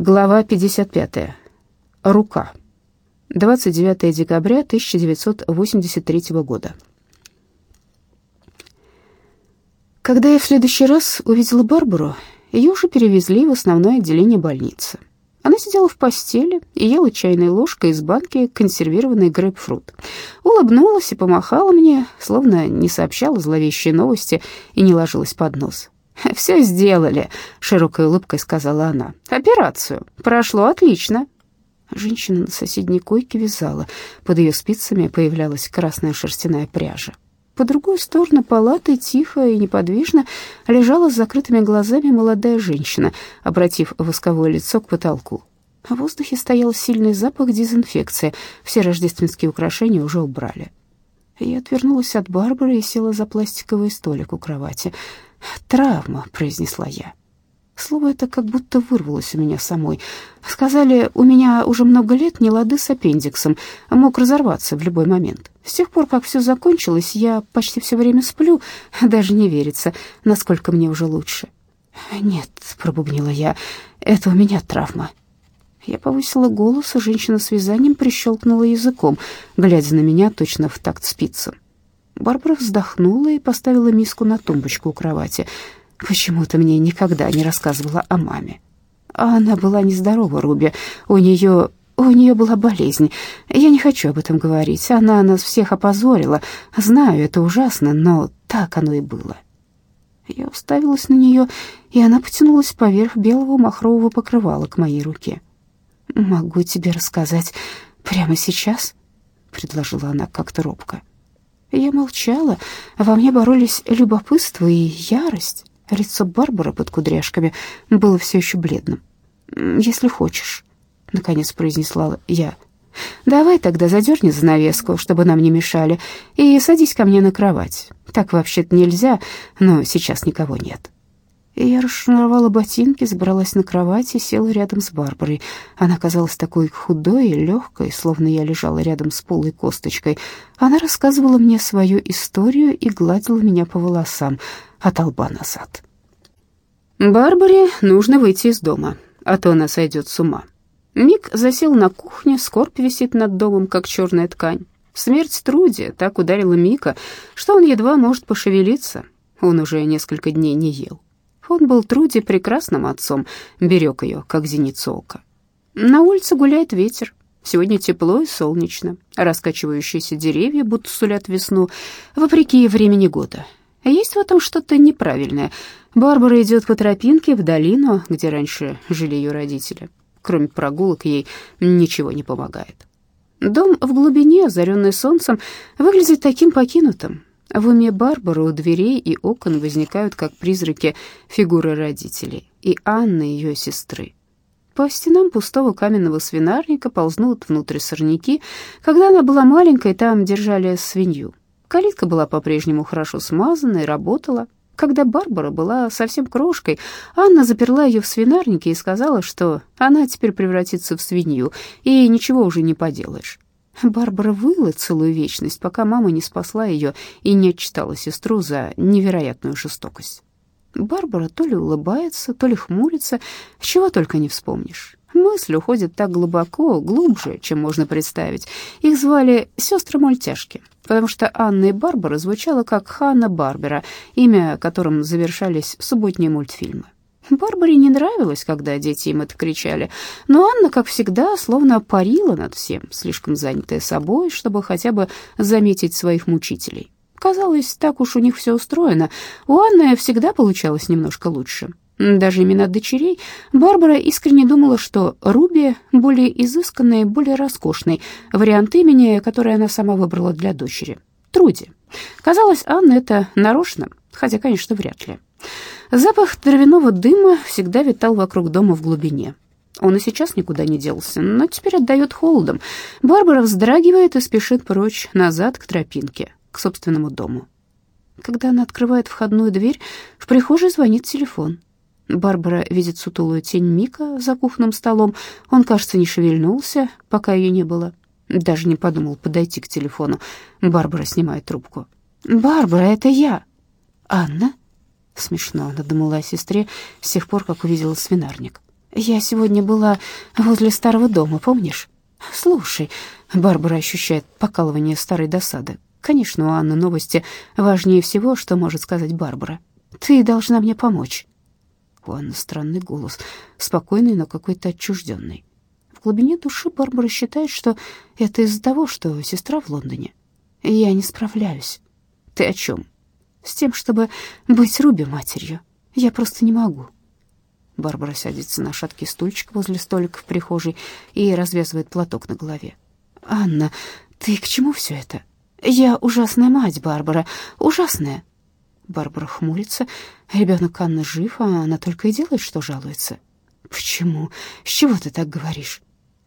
Глава 55. Рука. 29 декабря 1983 года. Когда я в следующий раз увидела Барбару, ее уже перевезли в основное отделение больницы. Она сидела в постели и ела чайной ложкой из банки консервированный грейпфрут. Улыбнулась и помахала мне, словно не сообщала зловещие новости и не ложилась под нос. «Все сделали», — широкой улыбкой сказала она. «Операцию. Прошло отлично». Женщина на соседней койке вязала. Под ее спицами появлялась красная шерстяная пряжа. По другую сторону палаты тихо и неподвижно лежала с закрытыми глазами молодая женщина, обратив восковое лицо к потолку. В воздухе стоял сильный запах дезинфекции. Все рождественские украшения уже убрали. Я отвернулась от Барбары и села за пластиковый столик у кровати. «Травма», — произнесла я. Слово это как будто вырвалось у меня самой. Сказали, у меня уже много лет не лады с аппендиксом, мог разорваться в любой момент. С тех пор, как все закончилось, я почти все время сплю, даже не верится, насколько мне уже лучше. «Нет», — пробубнила я, — «это у меня травма». Я повысила голос, и женщина с вязанием прищелкнула языком, глядя на меня точно в такт спицам. Барбара вздохнула и поставила миску на тумбочку у кровати. Почему-то мне никогда не рассказывала о маме. А она была нездорова, Руби. У нее... У нее была болезнь. Я не хочу об этом говорить. Она нас всех опозорила. Знаю, это ужасно, но так оно и было. Я уставилась на нее, и она потянулась поверх белого махрового покрывала к моей руке. «Могу тебе рассказать прямо сейчас?» — предложила она как-то робко. Я молчала, во мне боролись любопытство и ярость. Лицо Барбары под кудряшками было все еще бледным. «Если хочешь», — наконец произнесла я. «Давай тогда задерни занавеску, чтобы нам не мешали, и садись ко мне на кровать. Так вообще-то нельзя, но сейчас никого нет». Я расшнуровала ботинки, забралась на кровать и села рядом с Барбарой. Она казалась такой худой и легкой, словно я лежала рядом с полой косточкой. Она рассказывала мне свою историю и гладила меня по волосам от лба назад. «Барбаре нужно выйти из дома, а то она сойдет с ума». Мик засел на кухне, скорбь висит над домом, как черная ткань. Смерть Труди так ударила Мика, что он едва может пошевелиться. Он уже несколько дней не ел. Он был Труди прекрасным отцом, берег ее, как зеницу ока. На улице гуляет ветер. Сегодня тепло и солнечно. Раскачивающиеся деревья будто сулят весну, вопреки времени года. Есть в этом что-то неправильное. Барбара идет по тропинке в долину, где раньше жили ее родители. Кроме прогулок ей ничего не помогает. Дом в глубине, озаренный солнцем, выглядит таким покинутым. В уме Барбары у дверей и окон возникают, как призраки, фигуры родителей и Анны, ее сестры. По стенам пустого каменного свинарника ползнут внутрь сорняки. Когда она была маленькой, там держали свинью. Калитка была по-прежнему хорошо смазана и работала. Когда Барбара была совсем крошкой, Анна заперла ее в свинарнике и сказала, что она теперь превратится в свинью, и ничего уже не поделаешь. Барбара выла целую вечность, пока мама не спасла ее и не отчитала сестру за невероятную жестокость. Барбара то ли улыбается, то ли хмурится, чего только не вспомнишь. Мысль уходит так глубоко, глубже, чем можно представить. Их звали сестры-мультяшки, потому что Анна и Барбара звучало как Ханна Барбера, имя которым завершались субботние мультфильмы. Барбаре не нравилось, когда дети им это кричали, но Анна, как всегда, словно парила над всем, слишком занятая собой, чтобы хотя бы заметить своих мучителей. Казалось, так уж у них все устроено. У Анны всегда получалось немножко лучше. Даже имена дочерей Барбара искренне думала, что Руби более изысканный, более роскошный вариант имени, который она сама выбрала для дочери. Труди. Казалось, Анна это нарочно, хотя, конечно, вряд ли. Запах травяного дыма всегда витал вокруг дома в глубине. Он и сейчас никуда не делся, но теперь отдает холодом. Барбара вздрагивает и спешит прочь, назад к тропинке, к собственному дому. Когда она открывает входную дверь, в прихожей звонит телефон. Барбара видит сутулую тень Мика за кухонным столом. Он, кажется, не шевельнулся, пока ее не было. Даже не подумал подойти к телефону. Барбара снимает трубку. «Барбара, это я!» «Анна?» Смешно, она думала о сестре с тех пор, как увидела свинарник. Я сегодня была возле старого дома, помнишь? Слушай, Барбара ощущает покалывание старой досады. Конечно, у Анны новости важнее всего, что может сказать Барбара. Ты должна мне помочь. У Анны странный голос, спокойный, но какой-то отчужденный. В глубине души Барбара считает, что это из-за того, что сестра в Лондоне. Я не справляюсь. Ты о чем? С тем, чтобы быть Руби матерью. Я просто не могу. Барбара садится на шаткий стульчик возле столика в прихожей и развязывает платок на голове. «Анна, ты к чему все это?» «Я ужасная мать, Барбара, ужасная». Барбара хмурится. Ребенок Анны жив, а она только и делает, что жалуется. «Почему? С чего ты так говоришь?»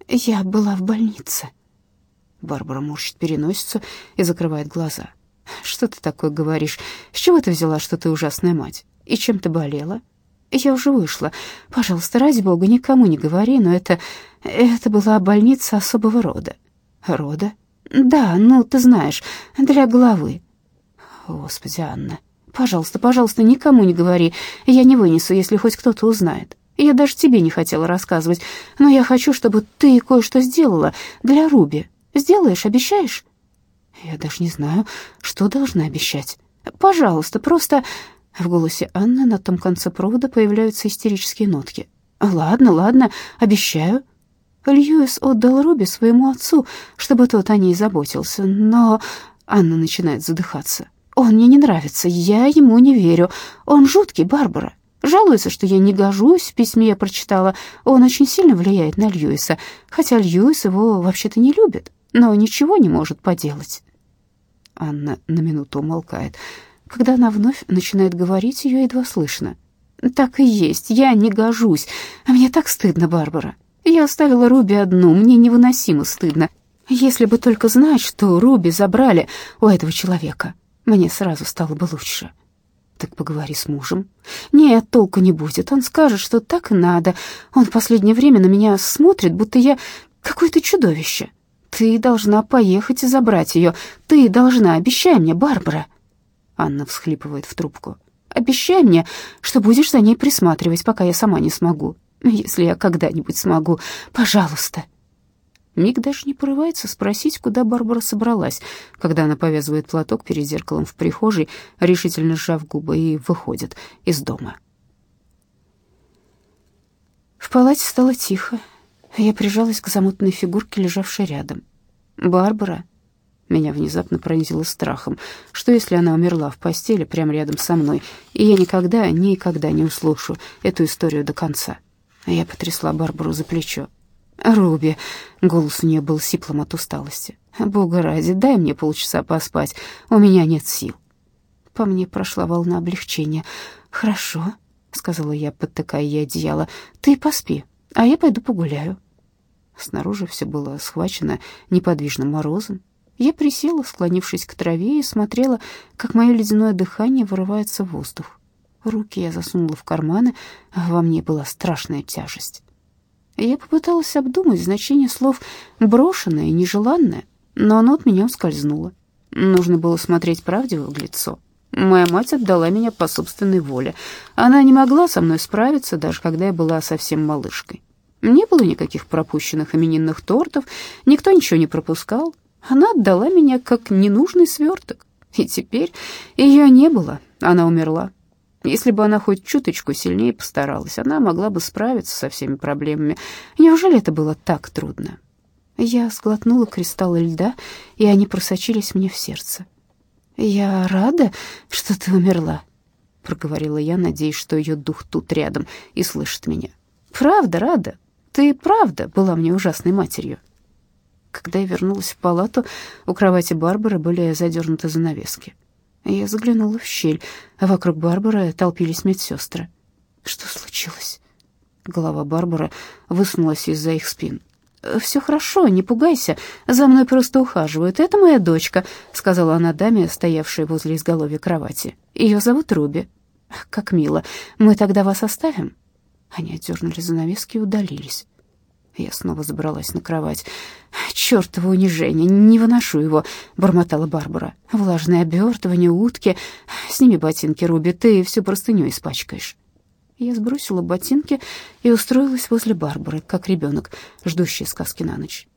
«Я была в больнице». Барбара морщит переносицу и закрывает глаза. «Что ты такое говоришь? С чего ты взяла, что ты ужасная мать? И чем ты болела?» «Я уже вышла. Пожалуйста, ради бога, никому не говори, но это... это была больница особого рода». «Рода?» «Да, ну, ты знаешь, для головы». «Господи, Анна, пожалуйста, пожалуйста, никому не говори. Я не вынесу, если хоть кто-то узнает. Я даже тебе не хотела рассказывать, но я хочу, чтобы ты кое-что сделала для Руби. Сделаешь, обещаешь?» «Я даже не знаю, что должна обещать. Пожалуйста, просто...» В голосе Анны на том конце провода появляются истерические нотки. «Ладно, ладно, обещаю». Льюис отдал Руби своему отцу, чтобы тот о ней заботился, но... Анна начинает задыхаться. «Он мне не нравится, я ему не верю. Он жуткий, Барбара. Жалуется, что я не гожусь, в письме я прочитала. Он очень сильно влияет на Льюиса, хотя Льюис его вообще-то не любит, но ничего не может поделать». Анна на минуту умолкает. Когда она вновь начинает говорить, ее едва слышно. «Так и есть, я не гожусь. Мне так стыдно, Барбара. Я оставила Руби одну, мне невыносимо стыдно. Если бы только знать, что Руби забрали у этого человека, мне сразу стало бы лучше. Так поговори с мужем. Нет, толку не будет. Он скажет, что так и надо. Он в последнее время на меня смотрит, будто я какое-то чудовище. Ты должна поехать и забрать ее. Ты должна, обещай мне, Барбара. Анна всхлипывает в трубку. Обещай мне, что будешь за ней присматривать, пока я сама не смогу если я когда-нибудь смогу. Пожалуйста». Миг даже не порывается спросить, куда Барбара собралась, когда она повязывает платок перед зеркалом в прихожей, решительно сжав губы, и выходит из дома. В палате стало тихо. Я прижалась к замутной фигурке, лежавшей рядом. «Барбара?» Меня внезапно пронзило страхом. Что, если она умерла в постели прямо рядом со мной, и я никогда, никогда не услышу эту историю до конца?» Я потрясла Барбару за плечо. «Руби!» — голос у нее был сиплым от усталости. «Бога ради, дай мне полчаса поспать, у меня нет сил». По мне прошла волна облегчения. «Хорошо», — сказала я, подтыкая ей одеяло. «Ты поспи, а я пойду погуляю». Снаружи все было схвачено неподвижным морозом. Я присела, склонившись к траве, и смотрела, как мое ледяное дыхание вырывается в воздух. Руки я засунула в карманы, а во мне была страшная тяжесть. Я попыталась обдумать значение слов «брошенное» и «нежеланное», но оно от меня ускользнуло. Нужно было смотреть правде в лицо. Моя мать отдала меня по собственной воле. Она не могла со мной справиться, даже когда я была совсем малышкой. Не было никаких пропущенных именинных тортов, никто ничего не пропускал. Она отдала меня как ненужный сверток. И теперь ее не было, она умерла. Если бы она хоть чуточку сильнее постаралась, она могла бы справиться со всеми проблемами. Неужели это было так трудно? Я сглотнула кристаллы льда, и они просочились мне в сердце. «Я рада, что ты умерла», — проговорила я, надеясь, что ее дух тут рядом и слышит меня. «Правда, рада. Ты правда была мне ужасной матерью». Когда я вернулась в палату, у кровати Барбары были задернуты занавески. Я заглянула в щель, а вокруг Барбары толпились медсестры. Что случилось? Голова Барбары высунулась из-за их спин. «Все хорошо, не пугайся, за мной просто ухаживают. Это моя дочка», — сказала она даме, стоявшей возле изголовья кровати. «Ее зовут Руби». «Как мило. Мы тогда вас оставим?» Они отдернули занавески и удалились. Я снова забралась на кровать. «Чёртово унижение, не выношу его», — бормотала Барбара. «Влажное обертывание, утки. Сними ботинки, Руби, ты всю простыню испачкаешь». Я сбросила ботинки и устроилась возле Барбары, как ребенок, ждущий сказки на ночь.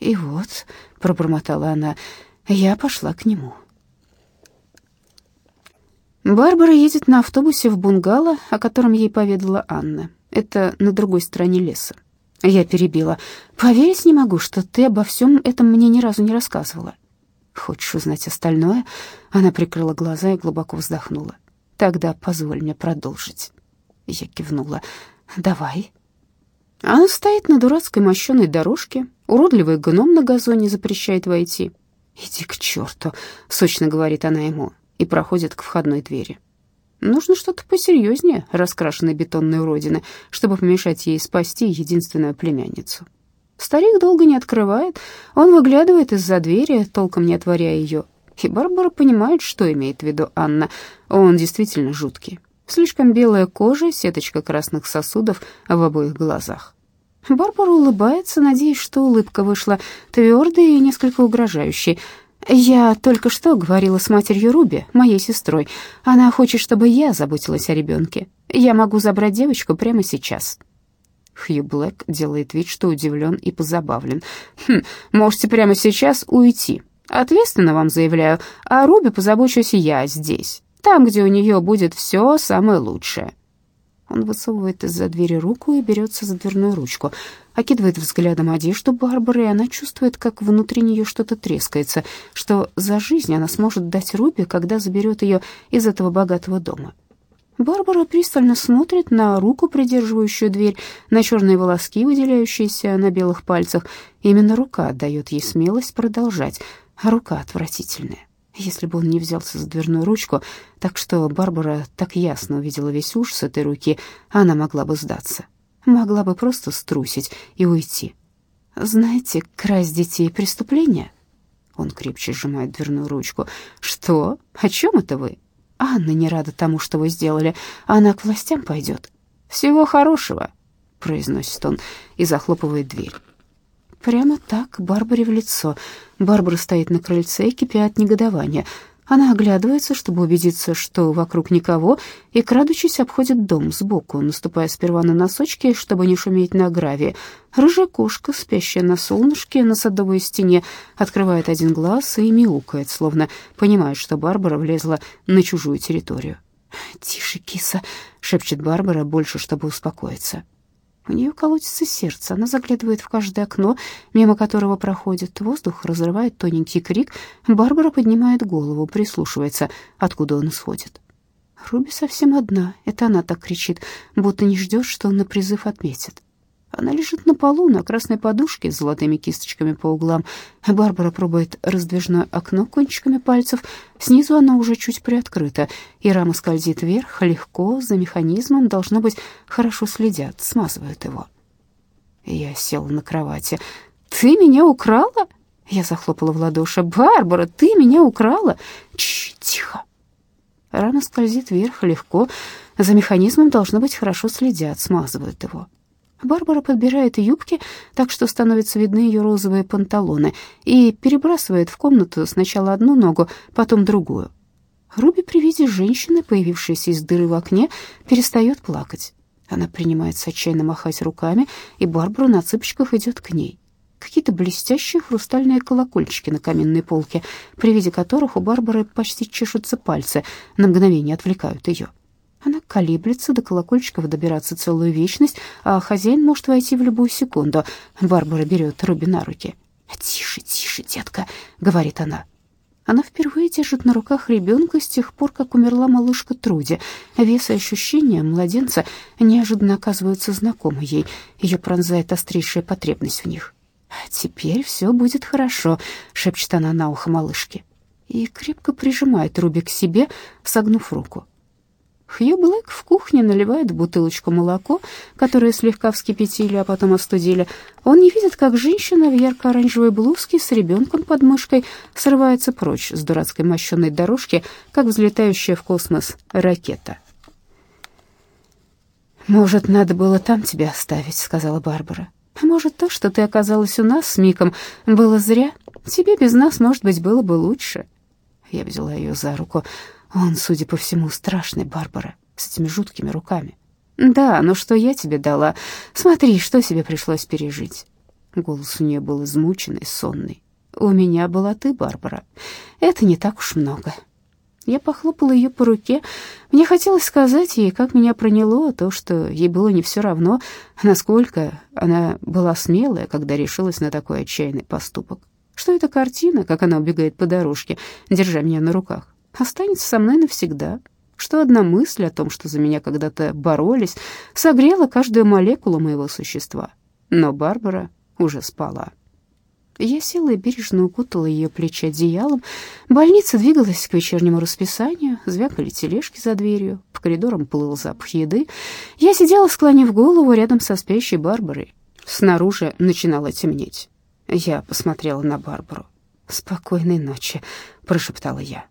И вот, пробормотала она, я пошла к нему. Барбара едет на автобусе в бунгало, о котором ей поведала Анна. Это на другой стороне леса. Я перебила. «Поверить не могу, что ты обо всем этом мне ни разу не рассказывала». «Хочешь узнать остальное?» Она прикрыла глаза и глубоко вздохнула. «Тогда позволь мне продолжить». Я кивнула. «Давай». Она стоит на дурацкой мощеной дорожке. Уродливый гном на газоне запрещает войти. «Иди к черту», — сочно говорит она ему и проходит к входной двери. Нужно что-то посерьезнее раскрашенной бетонной уродины, чтобы помешать ей спасти единственную племянницу. Старик долго не открывает, он выглядывает из-за двери, толком не отворяя ее, и Барбара понимает, что имеет в виду Анна. Он действительно жуткий. Слишком белая кожа, сеточка красных сосудов в обоих глазах. Барбара улыбается, надеясь, что улыбка вышла твердой и несколько угрожающей. «Я только что говорила с матерью Руби, моей сестрой. Она хочет, чтобы я заботилась о ребенке. Я могу забрать девочку прямо сейчас». Хью Блэк делает вид, что удивлен и позабавлен. «Хм, можете прямо сейчас уйти. Ответственно вам заявляю, о Руби позабочусь я здесь, там, где у нее будет все самое лучшее». Он высовывает из-за двери руку и берется за дверную ручку, окидывает взглядом одежду Барбары, и она чувствует, как внутри нее что-то трескается, что за жизнь она сможет дать Руби, когда заберет ее из этого богатого дома. Барбара пристально смотрит на руку, придерживающую дверь, на черные волоски, выделяющиеся на белых пальцах. Именно рука дает ей смелость продолжать, а рука отвратительная. Если бы он не взялся за дверную ручку, так что Барбара так ясно увидела весь ужас этой руки, она могла бы сдаться. Могла бы просто струсить и уйти. «Знаете, красть детей — преступление?» Он крепче сжимает дверную ручку. «Что? О чем это вы?» Анна не рада тому, что вы сделали. Она к властям пойдет. Всего хорошего, произносит он и захлопывает дверь. Прямо так Барбаре в лицо. Барбара стоит на крыльце, кипя от негодования. Она оглядывается, чтобы убедиться, что вокруг никого, и, крадучись, обходит дом сбоку, наступая сперва на носочки, чтобы не шуметь на гравии. Рыжая кошка, спящая на солнышке на садовой стене, открывает один глаз и мяукает, словно понимает, что Барбара влезла на чужую территорию. «Тише, киса», — шепчет Барбара, больше, чтобы успокоиться. У нее колотится сердце, она заглядывает в каждое окно, мимо которого проходит. Воздух разрывает тоненький крик. Барбара поднимает голову, прислушивается, откуда он исходит. Руби совсем одна, это она так кричит, будто не ждет, что он на призыв отметит. Она лежит на полу на красной подушке с золотыми кисточками по углам. Барбара пробует раздвижное окно кончиками пальцев. Снизу оно уже чуть приоткрыто, и рама скользит вверх, легко, за механизмом, должно быть, хорошо следят, смазывают его. Я села на кровати. «Ты меня украла?» Я захлопала в ладоши. «Барбара, ты меня украла?» Чш, тихо. Рама скользит вверх, легко. За механизмом, должно быть, хорошо следят, смазывают его. Барбара подбирает юбки, так что становятся видны ее розовые панталоны, и перебрасывает в комнату сначала одну ногу, потом другую. Руби при виде женщины, появившейся из дыры в окне, перестает плакать. Она принимается отчаянно махать руками, и Барбара на цыпочках идет к ней. Какие-то блестящие хрустальные колокольчики на каменной полке, при виде которых у Барбары почти чешутся пальцы, на мгновение отвлекают ее. Она колеблется, до колокольчиков добираться целую вечность, а хозяин может войти в любую секунду. Барбара берет Руби на руки. «Тише, тише, детка», — говорит она. Она впервые держит на руках ребенка с тех пор, как умерла малышка Труди. Вес и ощущения младенца неожиданно оказываются знакомы ей. Ее пронзает острейшая потребность в них. «Теперь все будет хорошо», — шепчет она на ухо малышке. И крепко прижимает Руби к себе, согнув руку. Хью Блэк в кухне наливает в бутылочку молоко, которое слегка вскипятили, а потом остудили. Он не видит, как женщина в ярко-оранжевой блузке с ребенком под мышкой срывается прочь с дурацкой мощенной дорожки, как взлетающая в космос ракета. «Может, надо было там тебя оставить», — сказала Барбара. «Может, то, что ты оказалась у нас с Миком, было зря? Тебе без нас, может быть, было бы лучше». Я взяла ее за руку. Он, судя по всему, страшный Барбара, с этими жуткими руками. «Да, но что я тебе дала? Смотри, что тебе пришлось пережить». Голос у нее был измученный, сонный. «У меня была ты, Барбара. Это не так уж много». Я похлопала ее по руке. Мне хотелось сказать ей, как меня проняло то, что ей было не все равно, насколько она была смелая, когда решилась на такой отчаянный поступок. Что эта картина, как она убегает по дорожке, держа меня на руках, останется со мной навсегда. Что одна мысль о том, что за меня когда-то боролись, согрела каждую молекулу моего существа. Но Барбара уже спала. Я села и бережно укутала ее плечи одеялом. Больница двигалась к вечернему расписанию, звякали тележки за дверью, по коридорам плыл запах еды. Я сидела, склонив голову рядом со спящей Барбарой. Снаружи начинало темнеть. Я посмотрела на Барбару. «Спокойной ночи», — прошептала я.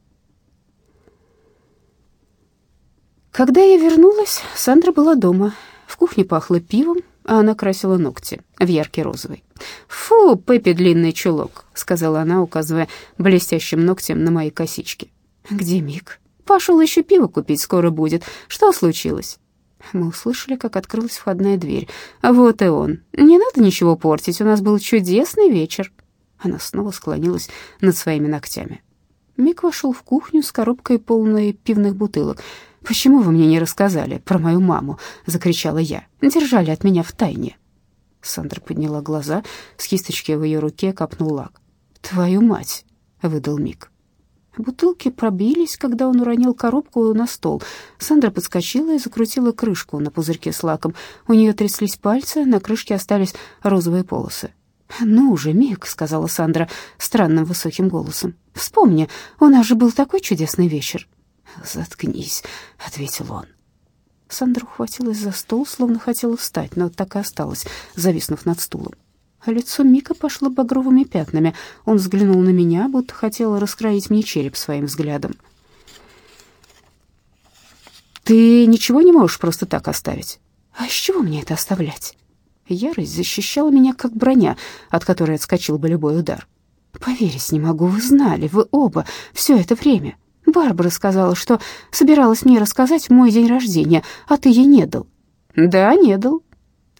Когда я вернулась, Сандра была дома. В кухне пахло пивом, а она красила ногти в яркий розовый. «Фу, Пеппи, длинный чулок», — сказала она, указывая блестящим ногтем на мои косички. «Где Мик?» «Пошел еще пиво купить, скоро будет. Что случилось?» Мы услышали, как открылась входная дверь. «Вот и он. Не надо ничего портить, у нас был чудесный вечер». Она снова склонилась над своими ногтями. Мик вошел в кухню с коробкой, полной пивных бутылок. «Почему вы мне не рассказали про мою маму?» — закричала я. «Держали от меня в тайне». Сандра подняла глаза, с кисточки в ее руке капнул лак. «Твою мать!» — выдал Мик. Бутылки пробились, когда он уронил коробку на стол. Сандра подскочила и закрутила крышку на пузырьке с лаком. У нее тряслись пальцы, на крышке остались розовые полосы. «Ну уже, Мик», — сказала Сандра странным высоким голосом. «Вспомни, у нас же был такой чудесный вечер». «Заткнись», — ответил он. Сандра ухватилась за стол, словно хотела встать, но так и осталась, зависнув над стулом. А лицо Мика пошло багровыми пятнами. Он взглянул на меня, будто хотел раскроить мне череп своим взглядом. «Ты ничего не можешь просто так оставить?» «А с чего мне это оставлять?» Ярость защищала меня, как броня, от которой отскочил бы любой удар. «Поверить не могу, вы знали, вы оба, все это время. Барбара сказала, что собиралась мне рассказать мой день рождения, а ты ей не дал». «Да, не дал».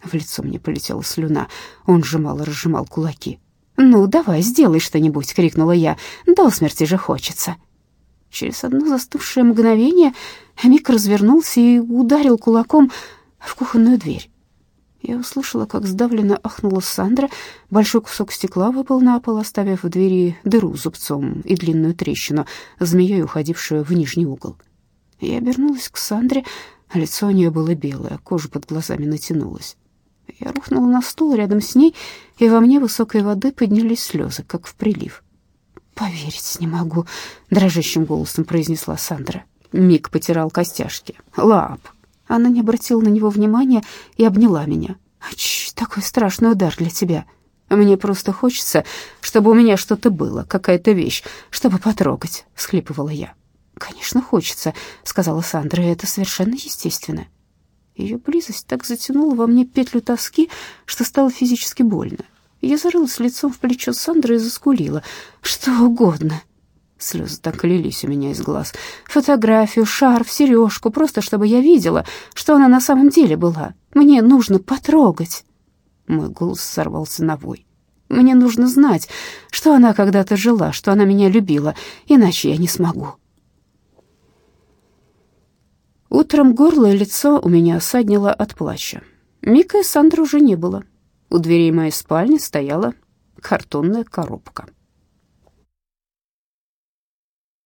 В лицо мне полетела слюна. Он сжимал и разжимал кулаки. «Ну, давай, сделай что-нибудь!» — крикнула я. «До смерти же хочется!» Через одно застывшее мгновение Мик развернулся и ударил кулаком в кухонную дверь. Я услышала, как сдавленно ахнула Сандра. Большой кусок стекла выпал на пол, оставив в двери дыру зубцом и длинную трещину, змеей уходившую в нижний угол. Я обернулась к Сандре, лицо у нее было белое, кожа под глазами натянулась. Я рухнула на стул рядом с ней, и во мне высокой воды поднялись слезы, как в прилив. «Поверить не могу», — дрожащим голосом произнесла Сандра. Мик потирал костяшки. «Лап, она не обратила на него внимания и обняла меня. «Ач, такой страшный удар для тебя. Мне просто хочется, чтобы у меня что-то было, какая-то вещь, чтобы потрогать», — схлипывала я. «Конечно, хочется», — сказала Сандра, — «это совершенно естественно». Ее близость так затянула во мне петлю тоски, что стало физически больно. Я зарылась лицом в плечо Сандры и заскулила. «Что угодно», Слезы так лились у меня из глаз. Фотографию, шарф, сережку, просто чтобы я видела, что она на самом деле была. Мне нужно потрогать. Мой голос сорвался на вой. Мне нужно знать, что она когда-то жила, что она меня любила, иначе я не смогу. Утром горло и лицо у меня осаднило от плача. Мика и Сандры уже не было. У дверей моей спальни стояла картонная коробка.